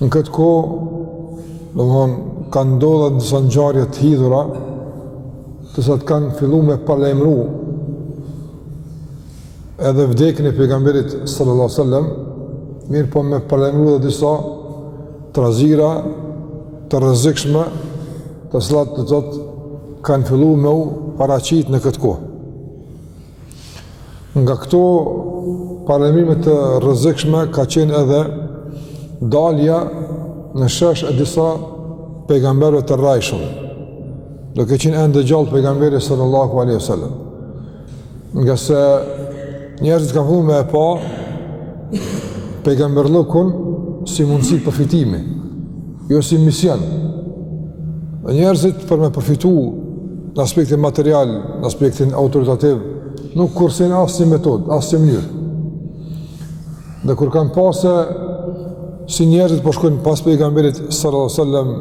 Në këtë kohë, domethonë, kanë ndodhë disa ngjarje të hidhura, të cilat kanë fillu me paralajmëru edhe vdekjen e pejgamberit sallallahu sallam, mirëpo me paralajmëru dhe disa trazira të rrezikshme të cilat do të kanë fillu me u paraqitë në këtë kohë. Nga këto paralajmërime të rrezikshme ka qenë edhe dalja në shesh e disa pejgamberëve të rrejshëm, duke qenë ende gjallë pejgamberi sallallahu alaihi wasallam. Ngase njerëzit kanë fillu me e pa pejgamberllëkun si mundësi përfitimi, jo si mision. Njerëzit për me përfitu në aspektin material, në aspektin autoritativ, nuk kursejnë asnji metodë, asnji mënyrë. Dhe kur kanë pa se si njerëzit po shkojnë pas pejgamberit sallallahu alaihi wasallam,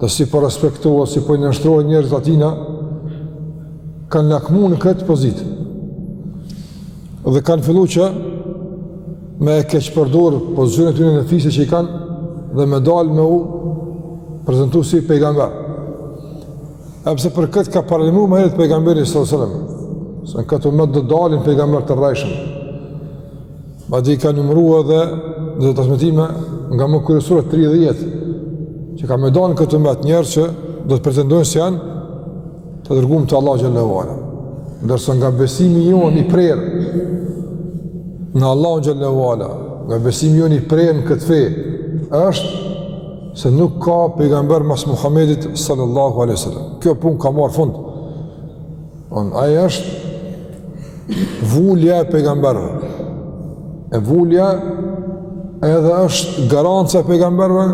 dhe si po respektohet, si po i nënshtrohen njerëzit atina, kanë lakmu në këtë pozitë. Dhe kanë fillu që me e keqpërdor pozicionin e tyre në fise që i kanë dhe me dal me u prezentu si pejgamber. Edhe pse për këtë ka paralajmëru më herët pejgamberi sallallahu alajhi wasallam, se në këtë umet do të dalin pejgamber të rrejshëm. Madje ka numëru edhe në transmetime nga më kryesoret 30 që ka me dalë në këtë umet njerëz që do të pretendojnë se janë Të dërgum të Allahut xhelle ue ala, ndërsa nga besimi jonë i prerë në Allahun xhelle ue ala, nga besimi jonë i prerë në këtë fe, është se nuk ka pejgamber mas Muhammedit sallallahu alaihi sallam. Kjo punë ka marrë fund. Ai është Vula e pejgamberëve. E vula edhe është garancia e pejgamberëve,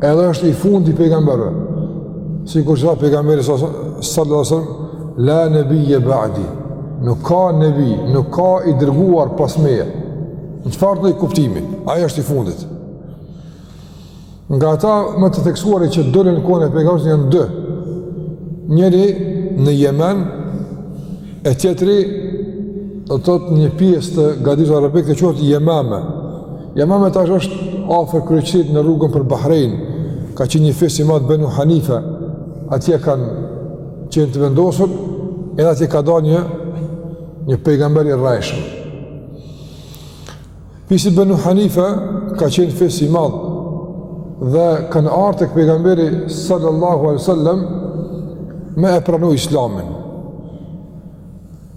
edhe është i fundi i pejgamberëve. Sikur tha pejgamberi sallallahu alajhi wasallam, la nabiyya ba'di. Nuk ka nebi, nuk ka i dërguar pas meje. Në çfarëdo kuptimi, ai është i fundit. Nga ata më të theksuarit që dolën në kohën e pejgamberit janë dy. Njëri në Jemen e tjetri do të thotë në një pjesë të gadishullit arabik që quhet Jemame. Jemame tash është afër kryeqytetit në rrugën për Bahrejn. Ka qenë një fis i madh Benu Hanife. Atje kanë qenë të vendosur edhe atje ka dalë një një pejgamber i rrejshëm. Fisi Benu Hanife ka qenë fis i madh dhe kanë ardh tek pejgamberi sallallahu alaihi wasallam me e pranu islamin.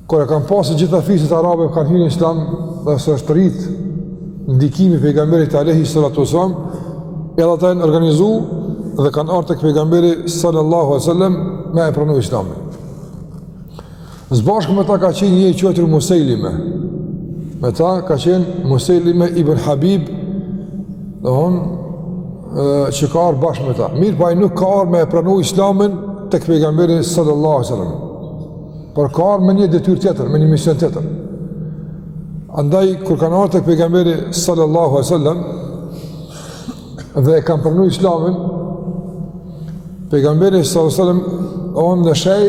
Kur e kanë pa se gjitha fiset arabe kanë hy në islam dhe se është rrit ndikimi i pejgamberit alaihi salatu wasallam, edhe ata janë organizu dhe kanë ardh tek pejgamberi sallallahu alaihi wasallam me e pranu islamin. Së bashku me ta ka qenë një i quajtur Musejlime. Me ta ka qenë Musejlime ibn Habib, domethonë që ka ardh bashkë me ta. Mirëpo ai nuk ka ardh me e pranu Islamin tek pejgamberi sallallahu alaihi wasallam. Por ka ardh me një detyrë tjetër, me një mision tjetër. Andaj kur kanë ardh tek pejgamberi sallallahu alaihi wasallam, dhe e kanë pranu islamin, pejgamberi s.a.s. domethonë në shej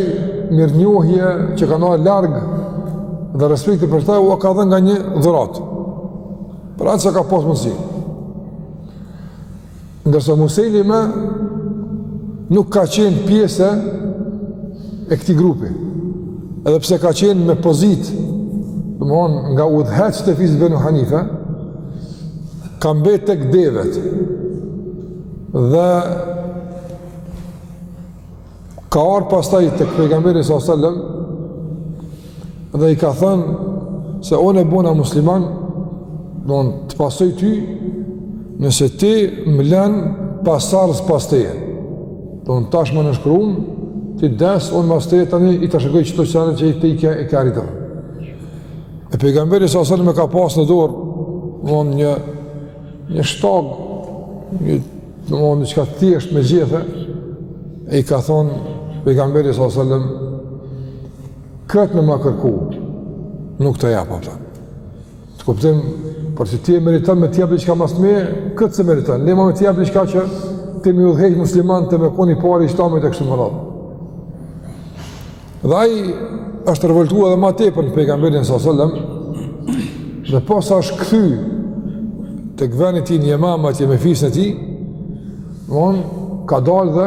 mirënjohje që kanë ardh larg dhe respekti për ta ua ka dhënë nga një dhuratë. Për aq sa ka pas mundësi. Ndërsa Musejlime nuk ka qenë pjesë e këtij grupi. Edhe pse ka qenë me pozitë, domethonë nga udhëheqësit e fisit Benu Hanife, Ka mbet tek devetë. Dhe ka ardh pastaj tek pejgamberi sa selam dhe i ka thënë se unë bona musliman domethonë të pasoj ty nëse ti më len pasardhës pas teje domethonë tash më nënshkrun ti des unë mas teje tani i trashëgoj qëto senet që ti i ke arritur E pejgamberi sa sëllëm e ka pas në dorë, domethonë, një shtagë, domethonë diçka thjesht me gjethe, e i ka thonë, pejgamberi sa sëllëm, këtë me ma kërku, nuk ta jap ata. Në kuptim, për se ti e meriton me t'jep diçka mas meje, këtë s'e meriton, le ma me t'jep diçka që ti me i udhëheq muslimanët, me kon i pari i islamit e kështu me radhë. Dhe ai është revoltuar edhe ma tepër në pejgamberin sa sallam. Dhe posa është kthy tek vendi i tij në Jemame atje me fisin e tij, domethonë ka dalë dhe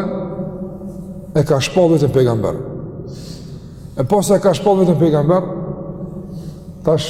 e ka shpallë veten pejgamber. E posa e ka shpallë veten pejgamber, tash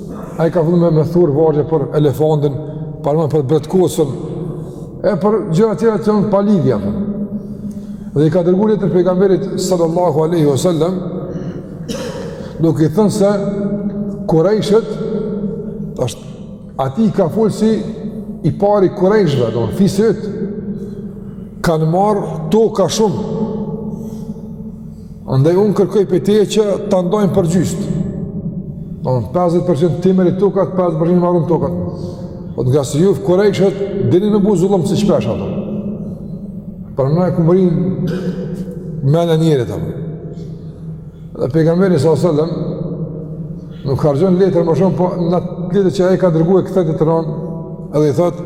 Ai ka fillu me me thur vargje për elefantin, për më për bretkosën, e për gjëra tjera që janë palidhje. Dhe i ka dërgu letër pejgamberit sallallahu aleyhi wa sallam, duke i thënë se kurejshët, ashtu atij i ka fol si i pari i kurejshëve, domethonë fisit, kanë marrë toka shumë, Andaj unë kërkoj prej teje që t'i ndajmë përgjys. Domethënë 50% ti merri tokat, 50% t'i marr unë tokat. Po, ngase ju kurejshët, dini me bo zullum si shpesh apo. Për në e këmërin mene njerit ato. Dhe pejgamberi s.a.s. nuk harxhon letër më shumë, po n'atë letër që e ka dërgu e kthen tjetrën anë, edhe i thotë,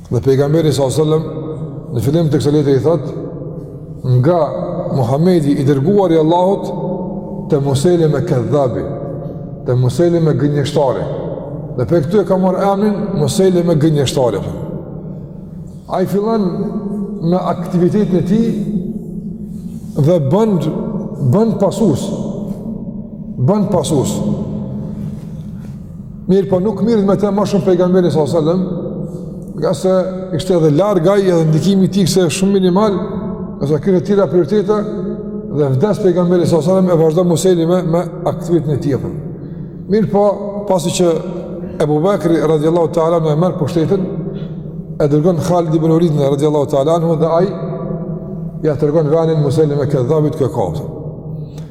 Dhe pejgamberi sallallahu alajhi wasallam në fillim të kësaj letre i thotë nga Muhamedi i dërguari i Allahut te Musejleme Kedhabi, te Musejleme gënjeshtari. Dhe për këtë e ka marr emrin Musejleme gënjeshtari. Ai fillon me aktivitetin e tij dhe bën bën pasus. Bën pasus. Mirëpo nuk mirret me te ma shumë pejgamberi s.a.s. Ngase ishte edhe larg ai edhe ndikimi i tij ishte shumë minimal Ngase kishte tjera prioriteta Dhe vdes pejgamberi s.a.s. E vazhdon Musejleme me aktivitetin e tij, po. Mirëpo pasi që Ebu Bekri radiallahu ta'ala anhu e merr pushtetin E dërgon Khalid ibn Velidin radiallahu ta'ala anhu dhe ai ia tregon venin Musejleme Kedhabit këtë kafëtën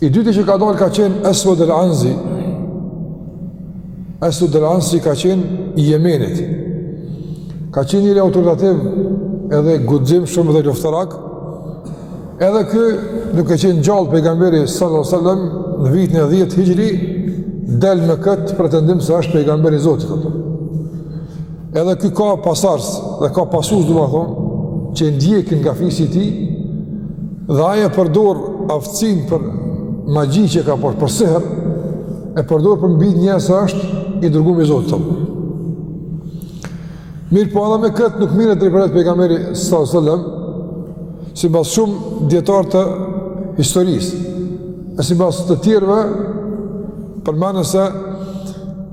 I dyti që ka dalë ka qenë Eswed el Ansi. Eswed el Ansi ka qenë i Jemenit. Ka qenë njeri autoritativ edhe guximshëm dhe luftarak. Edhe ky duke qenë gjallë pejgamberi sallallahu alajhi wasallam në vitin e 10 Hijri del me këtë pretendim se është pejgamberi i Zotit. Edhe ky ka pasars dhe ka pasus domethënë, që e ndjekin nga fisi i tij, dhe ai e përdor aftësinë për magji që ka për, për sihër, e përdor për me i bind njerëz se është i dërgum i Zotit, apo. Mirëpo edhe me këtë nuk mirret drejtpërdrejt pejgamberi s.a.s. Sibas shumë dijetarëve të historisë, e sibas të tjerëve, përmendin se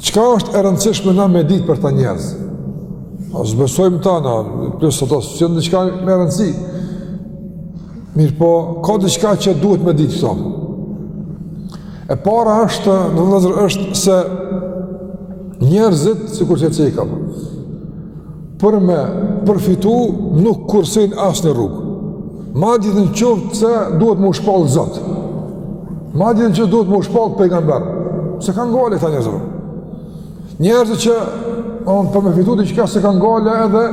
Çka është e rëndësishme na me ditë për këta njerëz? As s'i besojmë këta na, plus ato s'janë diçka me rëndësi. Mirëpo, ka diçka që duhet me ditë këto. E para është, vëllezër, është se njerëzit, sikur që e cekëm, për me përfitu nuk kursin asnjë rrugë. Madje edhe në qoftë se duhet me u shpallë zot. Madje edhe në qoftë duhet me u shpallë pejgamber. S'e kanë gajle këta njerëz. Njerëzit që janë për me fitu diçka s'e kanë gajle edhe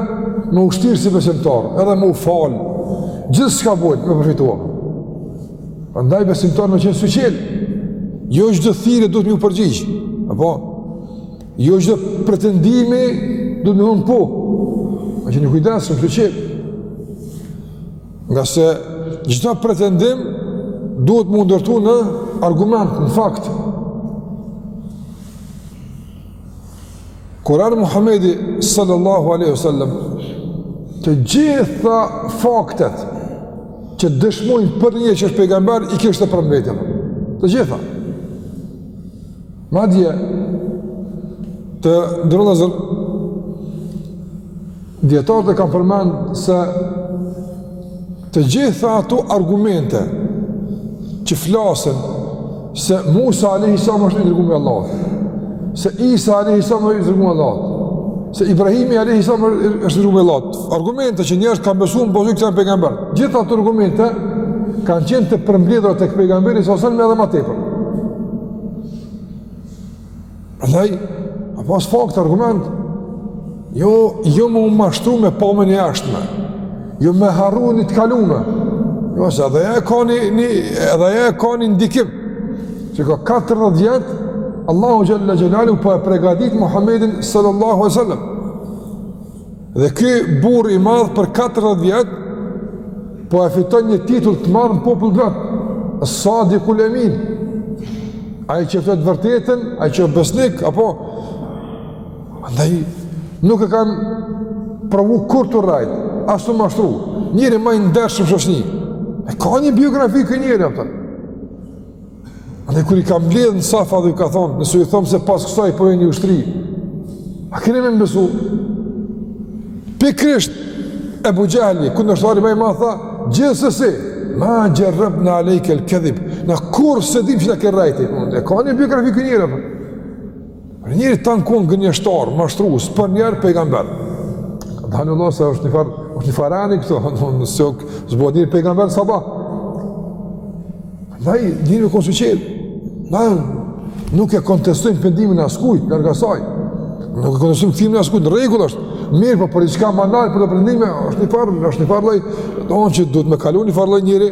me u shtirë si besimtarë, edhe me u falë. Gjithçka bojnë me përfitu. Andaj besimtari me qenë syçelë. Jo çdo thirrje duhet me iu përgjigjë. Apo? Jo çdo pretendimi duhet me i thonë po. A jeni kujdesshëm të çet? Ngase çdo pretendim duhet me u ndërtu në argument, në fakt. Kur'an Muhammedi sallallahu alaihi wasallam të gjitha faktet që dëshmojnë për një që është pejgamber i kishte përmbi vete. Të gjitha. Madje, të nderuar vllazër, dijetarët e kanë përmend se të gjitha ato argumente që flasen se Musa alayhi salam është i dërguar nga Allahu, se Isa alayhi salam është i dërguar nga Allahu, se Ibrahimi alayhi salam është i dërguar nga Allahu. Argumente që njerëzit kanë besuar në bazë këta pejgamber. Të gjitha ato argumente kanë qenë të përmbledhura tek pejgamberi sallallahu alaihi wasallam edhe më tepër. Andaj, a pas fakt, argument, jo, jo me u mashtru me pamjen e jashtme, jo me harru një të kalume, jo, se edhe ajo ka një, një, edhe ajo ka një ndikim, se ka 40 vjet, Allahu Xhel-le Xhelaluhu, po e përgadit Muhammedin sallallahu alaihi sallam, Dhe ky burrë i madh për 40 vjet po e fiton një titull të madh në popull t'vet. Sadikul Emin. Ai që flet t'vërtetën, ai që është besnik apo andaj nuk e kanë provu kurrë tu rrejt, as tu mashtru. Njeri ma i ndershëm n'shoqni. E ka një biografi ky njeri apo? Dhe kur i ka mbledhë në Safa dhe ju ka thonë, nëse ju thom se pas kësaj po vjen një ushtri, a keni me m'besu? Pikërisht, Ebu Xhehli, kundërshtari ma i madh tha, gjithsesi, ma xherrebna alejke el kedhib, na kurrë s'e dim që na ke rrejt, e ka një biografi ky njeri, për. Njeri ka konë gënjeshtar, mashtrues, përnjëherë pejgamber. Dhe në Allah se është një farë, është një farë anë i këto, nëse ok, u bo njeri pejgamber sa ba. Dhe njeri me konë suqetë, dhe nuk e kontestojmë pendimin e askujt, nërga saj. Nuk e kontestojmë pendimin e askujt, në rregull është. Mirëpo për diçka ma nalt për të pendime, është një farë, është një farë loj, do në që duhet me kalu një farë loj njeri,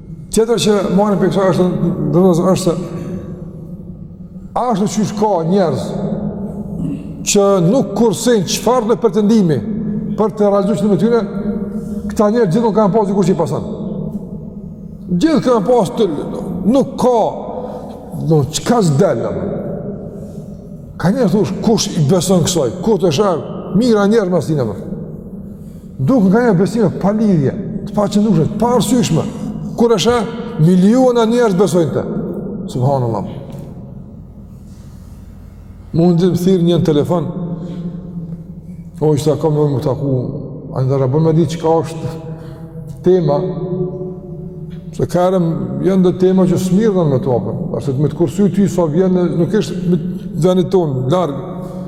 Tjetër që marrim prej kësaj është ndërsa është se ashtu siç ka njerëz që nuk kursejnë çfarëdo pretendimi për të realizuar me tyre, këta njerëz gjithmonë kanë pasur kush i pason. Gjithë kanë pasur të lëndo. Nuk ka do çka s'del. Ka njerëz thush kush i beson kësaj, kur t'sheh, mijëra njerëz mas tina. Duken nganjëherë besime pa lidhje, të paqëndrushme, të paarsyshme, kur e sheh miliona njerëz besojnë në të. Subhanallah. Më pat thirrë një në telefon, hoxhë tha kam me të taku, a në dhe a bon me di çka është tema, se kërëm janë do tema që s'merrem me to apëm, arsye me të kursy ty, sa vjen, nuk ishte vendit tonë, larg,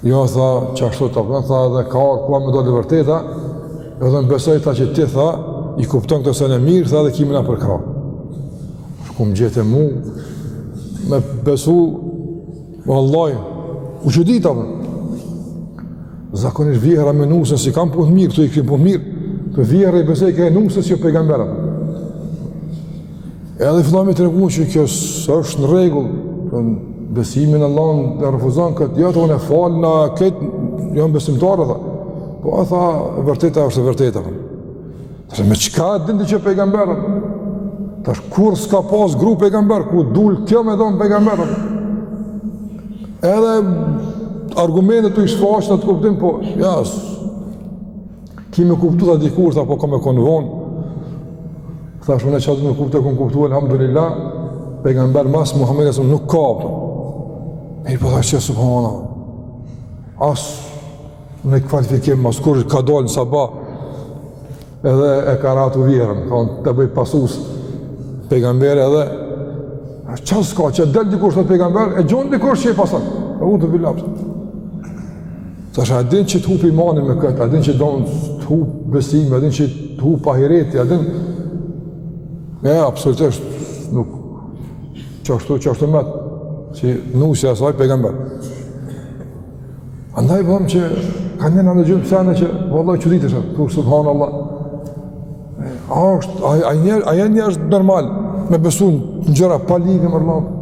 Jo, tha, që ashtu të përna, tha, dhe ka orë kua me do të vërteta, edhe besoj, tha, që ti, tha, i kupton këto sene mirë, tha, dhe ki me na përkrah. Shku më gjithë e mu, me besu, vallahi, u çudita, zakonisht vjehrra me nusen, s'i kanë punët mirë, këtu i kishin punët mirë, se vjehrra i besojke nuses që pejgambere. Edhe fillon me tregu që kjo s'është në rregull, po besimi në Allah e refuzon këtë, jo tha unë e falë në këtë, jom besimtare, tha. po a tha, vërteta është e vërteta, tha. me çka din ti që pejgambere, tash kurrë s'ka pas gru pejgamber, ku dul kjo me konë pejgambere, edhe argumentet tu i shfaqë na, të kuptim, po, jasë, Ki me kuptu ti dikur, tha, po ka me konë vonë. Tha, shumë në qatë me kuptu, e kom kuptu, alhamdulillah, pejgamber mas Muhammedit nuk ka, për. E i përta po që, subhana, as një kualifikim, as kurgjo ka dalë në sabah, edhe e ka rrejt vjehrrën, ka në të bëjë pasues, pejgambere edhe, që s'ka, që del dikush, thotë pejgamber, e gjon dikush, që e pason, eudhubilah. Tash a din që të hup imani me këtë, a din që don të hup besimi, a din që të hup ahireti, a din me ja, absolutisht nuk çashtu çashtu më si nusja e saj pejgambere. Andaj vëm që ka një ndëgjon sene që vallahi çuditesh, thu subhanallah. A është, a, a, njer, a janë njerëz normal me besu në gjëra pa lidhje në mërlatë?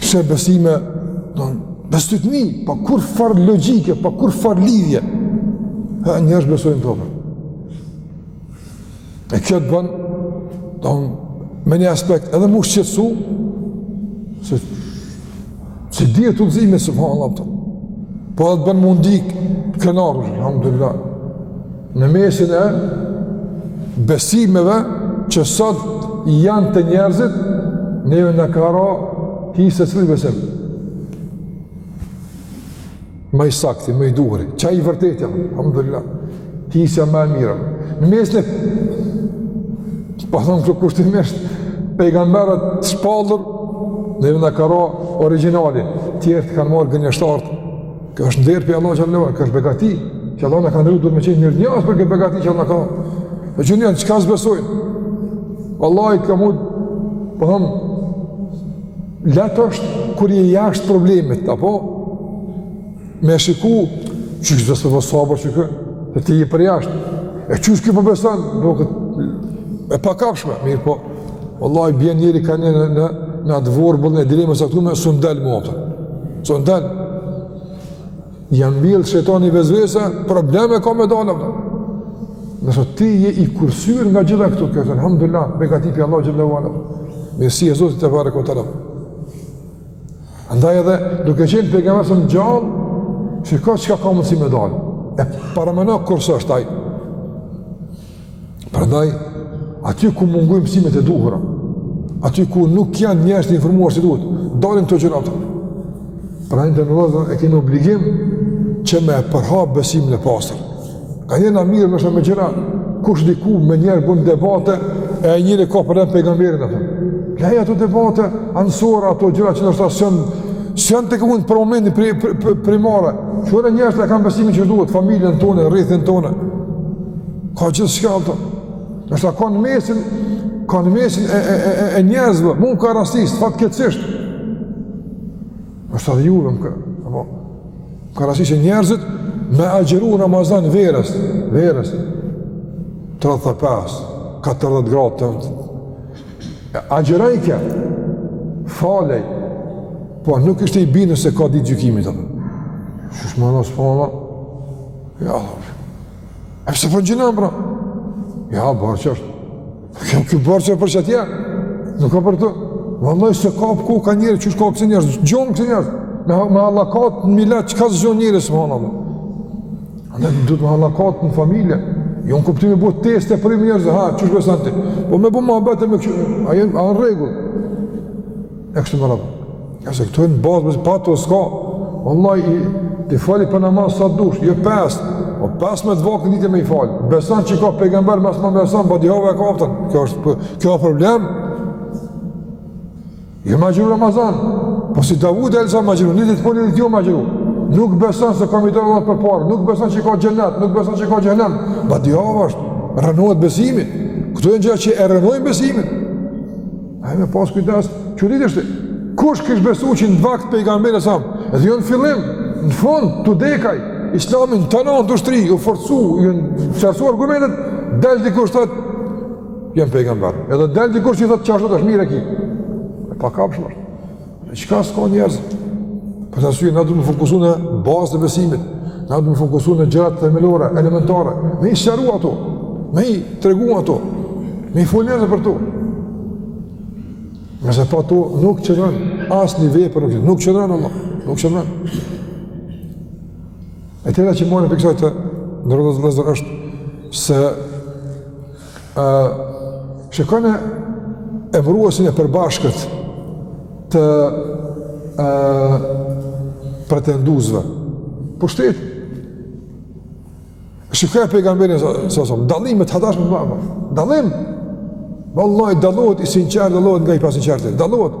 Ksi besime, domethënë bestytni, pa kurrfarë logjike, pa kurrfarë lidhje, e njerëz besojnë në to. E kjo të bon, domethënë, me një aspekt edhe m'u shqetsu, se, si bjen njerëzimi, subhanallah, po edhe të bon m'u ndi i kënaqur, alhamdulillah, Në mesin e besimeve që sot janë te njerëzit, neve na ka ra hise cili besim. Më i sakti, më i duhri, çka i vërtetja, alhamdulillah, hisja më e mira. Në mesin e, po thom kështu kushtimisht, pejgamberët shpallur, neve na ka ra origjinali, tjerët kanë marrë gënjeshtarët, Kjo është nder prej Allahut xhelle, kjo është begati, që Allahu na ka nderu, duhet me qenë mirënjohës për këtë begati që Allahu na ka. Dhe shih njerëz, çka s'besojnë? Vallahi ka mund, po thëmë, lehtë është kur je jashtë problemit, apo? Me shiku, që kështë dhe se dhe sabër që kë, dhe ti je përjashtë. E që është kjo po beson, po do këtë, e pakapshme, mirëpo, Vallahi bjen njeri kanjëherë në në në atë vorbullën e dilemës e s'ka me, s'ndalë ma. S'ndalë. Ia mbjell shejtani vesvese, probleme ka me dalë, apëta. Nëse ti je i kursyr nga gjitha këto, kjo është alhamdulillah, begati prej Allahut gjithë levala. Mirësi e Zotit e fare këtë të rëmë. Andaj edhe, duke qenë të egamesëm gjallë, çka çka ka mundësi me dalë. E paramena kërës është taj. Prandaj aty ku mungojnë mësimet e duhura, aty ku nuk janë njerëz të informuar si duhet, dalin këto gjëra aty. Prandaj të ndodhë e kemi obligim që me përhap besimin e pastër. Kanjëherë na merremi ndoshta me gjëra kush diku me njerëz bojnë debate e ai njeri ka për pejgamberin atë. Lëri ato debate anësore ato gjëra që ndoshta s'jan s'jan te ne për momentin pri, pri, pri, primare. Kqyre njerëzit a e kanë besimin që duhet, familjen tonë, rrethin tonë. Ka gjithçka, dhe, ndoshta ka në mesin, ka në mesin e, e, e, e, e njerëzve, mu m'ka rastisë, fatkeqësisht. Ndoshta edhe juve, ju ka, apo, ka rastisë e njerëzit, me agjëru n'Ramazan verës, verës, 35, 40 gradë të nxehtë. Agjërojke, falej, po nuk ishte i bindun se ka ditë gjykimit, apo. Shushë më nësë, po, apo, ja, E pse po agjëron pra? Ja, bërë që është. Kjo, kjo bërë që është për që atje. Nuk ka për të. Vallahi, se ka për ku ka njerëz, që është ka kësi njerëz, gjen kësi njerëz. Me, me hallakat në milet, çka s'gjen njeri, subhanallah, Andaj, duhet me hallakat në familje. Jo në kuptim me bo teste e provime njerëz, ha, që është bësë anëti. Po me bo muhabete me kështë, a janë, a në rregull. e kështu me radhë. Se këto janë bazë, bazë, pa to s'ka, Vallahi ti fale namaz sa dush, jo pes, po pesëdhjetë vakte në ditë me i fali, beson që ka pejgamber mas Muhamedit a.s., badihava e ka aftën, kjo është për, kjo është problem, jo me agjëru Ramazan, po si Davud alejhi selam me agjëru, një ditë po një ditë jo me agjëru, nuk beson se ke me i dalë Allahut përpara, nuk beson që ka xhennet, nuk beson që ka xhehennem, badihava është, rrënohet besimi, këto janë gjëra që e rrënojnë besimin, Ai me pas kujdes, çudi është. Kush kish besu që në vakt pejgamberit a.s., edhe jo në fillim, në fund, te deka, islami tanë n'ushtri, u forcu, ju qartësu argumentet, del dikush thotë jam pejgamber, edhe del dikush që i thot qashtu është mirë e ki, e pakapshme është. Në çka s'ka njerëz? Për atë arsye, na du me fokusu në bazat e besimit, na du me fokusu në gjërat themelore, elementare, me i sqaru ato, me i tregu ato, me i fol njerëzve për to. Nëse pa ato, nuk qëndran, as një vepër nuk qëndran, Allah, nuk qëndran. E tjera që marrën prej kësaj të nderuar vllezër është se Ë shikone emëruesin e përbashkët të ë pretenduesve. Pushtet. Shikoje pejgamberin sa sa sa dallime të hatashme me baba. Dallim. Vallahi dallohet i sinqerti dallohet nga i pasinqerti. Dallohet.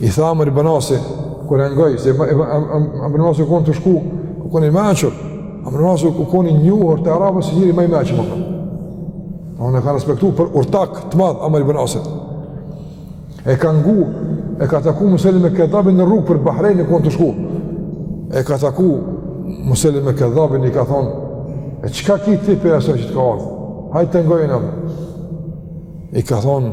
I tha Amr ibn Asi, kur e ngoi se Amr ibn Asi u kon tu shku, u kon i mençur. Amr ibn Asi u kon i njohur te arabët si njëri ma i mençur apo. E kanë respektu për urtak të madh Amr ibn Asi. E ka ngu, e ka taku Musejlime Kedhabin në rrugë për Bahrein ku u kon tu shku. E ka taku Musejlime Kedhabin i ka thon, e çka ki ti prej asaj që të ka ardhur? Hajde ta ngojna. I ka thon,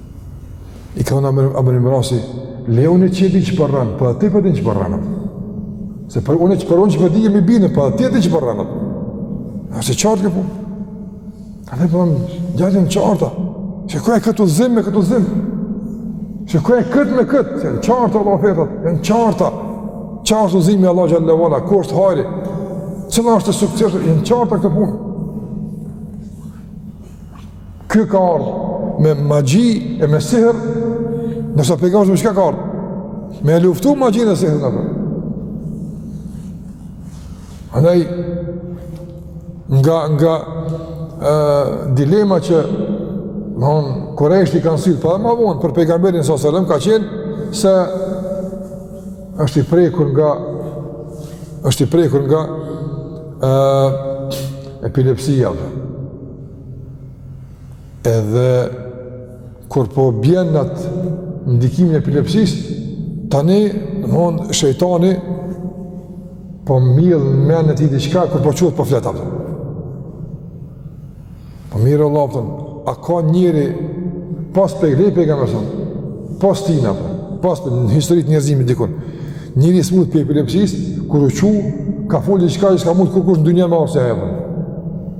I ka thonë Amr, Amr ibn Asi, le unë që e di që po rren, po edhe ti po e din që po rren. Se për unë që po rren që për di jemi bine, po edhe ti e di që po rren. A se qartë kjo punë? A dhe përran, po janë të qarta. Se krahason këtë udhëzim me këtë udhëzim. Se kërë e këtë me këtë. Janë të qarta, Allah fetët, e në qarta. Qartë udhëzimi i Allahit xhele ve ala, ku është hajri. Cila është e suksesshme, janë të qarta këto punë. Ky ka ardhë me magji e me sihr, ndërsa pejgamberi së me çka ka ardhë, me e luftu magji dhe sihr në përë. Andaj, nga, nga e, dilema që nëhon kurejshët i kanë sjellë, po edhe ma vonë për pejgamberin së sëllëm, ka qenë se është i prekur nga është i prekur nga e, epilepsia. Edhe kur po bjen në atë ndikimin e epilepsis, tani, domethënë, shejtani, po mjell në mend tij diçka, kur po çohet po flet, apëton. Po mirë, për Allah, apëton, a ka njeri, pos prej pejgamberit, pos tina, pos në histori të njerëzimit dikun, njeri i smutë prej epilepsisë, kur u çu, ka folë diçka, që s'ka mujt kërkush në dynja me orë se e e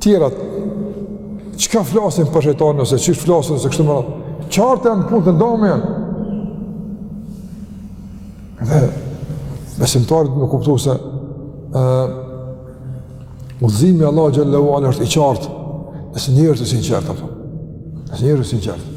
Tjerat, çka flasin prej shejtanit, ose i flasin, ose kështu me radhë, të qarta janë punë domethënë. Dhe, besimtarit me kuptu se, uh, udhëzimi i Allahit xhele ve ala është i qartë, nëse je njeri i sinqertë, nëse je njeri i sinqertë.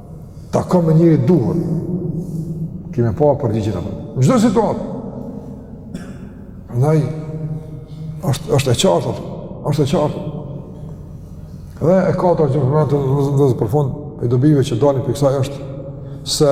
Ta ka me njëri duhur. Kime pa për digjit apo. Në çdo situatë. Andaj, është, është e qartë, është e qartë. Dhe e katërta që përmendet të dhëzë për fund, prej dobive që dalin prej kësaj është se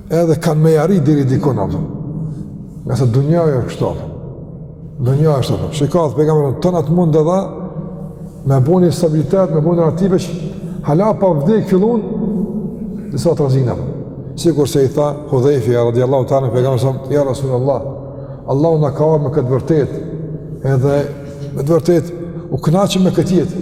Edhe kanë me arri deri dikun, apo. Ngase dunjaja është kështu, apo. Dunjaja është kështu, apo. Shiko edhe pejgamberi tonë u mundu edhe, me bo një stabilitet, me bo një rahati, veç hala pa vdek fillun, disa trazina, apo. Sikurse i tha, Hudhejfja, radiallahu anhu pejgamberit, s.a.s., ja Rasul Allah, Allahu na ka ardh me këtë të vërtetë, edhe, me të vërtetë, u knaqëm me këtë jetë,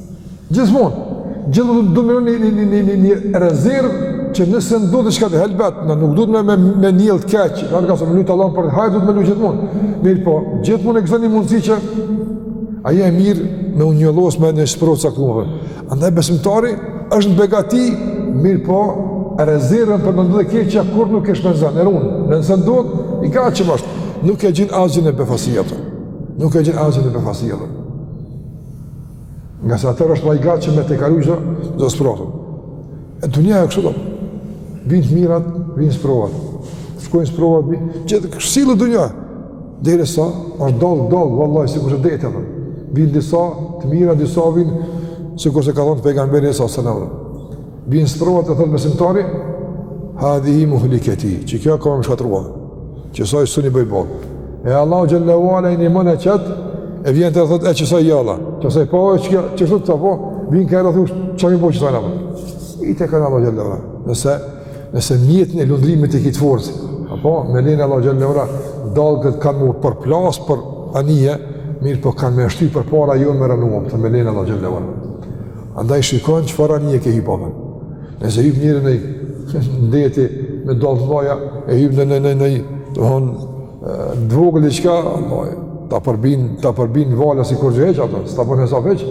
Gjithmonë, gjithmonë duhet me një një një një një rezervë që nëse ndodhet diçka, helbet, ne nuk duhet me, me, me ndjellë të keqen, ngase me lutë Allahun për të hajr, duhet me lutë gjithmonë. Mirëpo, gjithmonë ekziston një mundësi që ajo e mirë me u njollos me një sprovë sa këmëve. Andaj besimtari është në begati, mirëpo, rezervën për në ndodh e keqja kurrë nuk e shpenzon, e run, nëse ndodhet, i ka që mështë, nuk e gjen asgjë në befasi atë, nuk e gjen asgjë në befasi atë. Ngase atëherë është ma i gatshëm me tejkalu edhe sprovën. E dunja e kështu do. Vijnë të mirat, vijnë sprovat. Shkojnë sprovat, vijnë. Gjithë kështu dunja. Derisa është dallgë, dallgë, vallaj, si kështë dhe të Vijnë disa, të mirat, disa vijnë, si kështë e ka thonë pejgamberi s.a.s. Vijnë sprovat, e thotë besimtari, hadhihi muhliketi, që kjo ka me shkatrru. Kësaj s'un i bëj ballë. E Allahu xhallahu ala i nimon e çat, e vjen të thotë e kësaj jalla. Kësaj po e çka, që sot sa po, vin ka rrothush, çka më bëj çfarë apo. I te kanë Allahu xhallahu ala. Nëse nëse mjetin e lundrimit e ki të fortë, apo me lejen e Allahut xhallahu ala, dallgët kanë m'u përplas për anije, mirëpo kanë me t'shty përpara jo me rrënu me lejen e Allahut xhallahu ala. Andaj shiko në çfarë anije ke hyp edhe. Nëse hyp njeri në deti, me dallgë vallaj, e hyp në në në në të honë, të vogël diçka, apo, ta përbin, ta përbin vala si kurgjë hiç, ato, s'ta përnë e sa veç,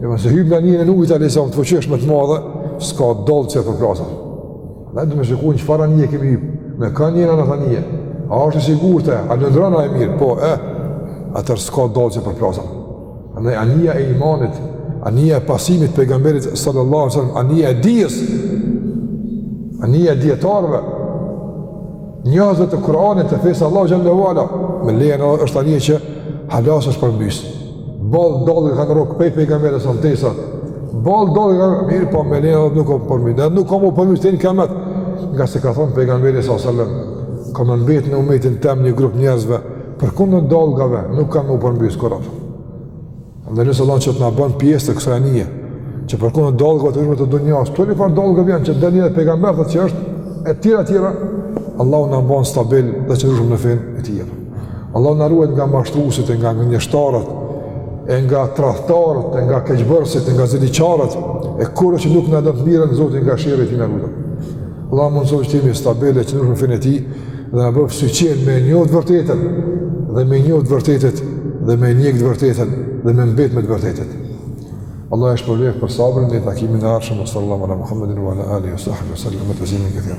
e nëse hyp në një në në ujtë, alesa, të fuqishme, të madhe, s'ka dallgë që e përplas atë. Andaj duhet me shiku në çfarë anije kemi hyp, me kan jena në atë anije, a është e sigurt, a në ndrana e mirë, po, eh, atëherë s'ka dallgë që e përplas atë. Andaj anija e imanit, anija e pasimit pejgamberit sallallahu alaihi wasallam, anija e dijes, anija e dietarëve, njohësve të Kur'anit të fesë Allahut xhallahu ala, me lejen e është anija që hala s'është përmbys. Boll dallgë e kanë rrok pej pejgamberit sallallahu alaihi wasallam. Boll dallgë e kanë mirëpo me lejen nuk u përmbys. Dhe nuk ka m'u përmbys deri n'kijamet. Ngase ka thon pejgamberi sallallahu alaihi wasallam, ka me mbet në umetin tëm një grup njerëzve Përkundër dalgave nuk ka me u përmbys kurrë. E lusim Allahun që të na bën pjesë të kësaj anije, që përkundër dalgave të ndryshme të dunjasë, e dini çfarë dalgave janë që dhe një dhe pejgambertët që është, e tjera tjera, Allahu na bën stabil dhe që qëndrueshëm në fenë e tij. Allahu na ruajtë nga mashtruesit e nga gënjeshtarët, e nga tradhtarët, e nga keqbërësit, e nga ziliqarët, e kush që nuk na e do të mirën, Zoti nga sherri i tij na ruajtë. Allahu mundësoftë që t'jemi stabil e qëndrueshëm në fenë e tij, Dhe na bëftë sy që me njoh të vërtetën dhe me njoh të vërtetët dhe me ndjek të vërtetën dhe me mbet me të vërtetët. Allahu ju shpërbleftë për sabrin deri takimin e ardhshëm wa sallallahu ala Muhammedin wa ala alihi wa sahbihi sallame teslimen kethira.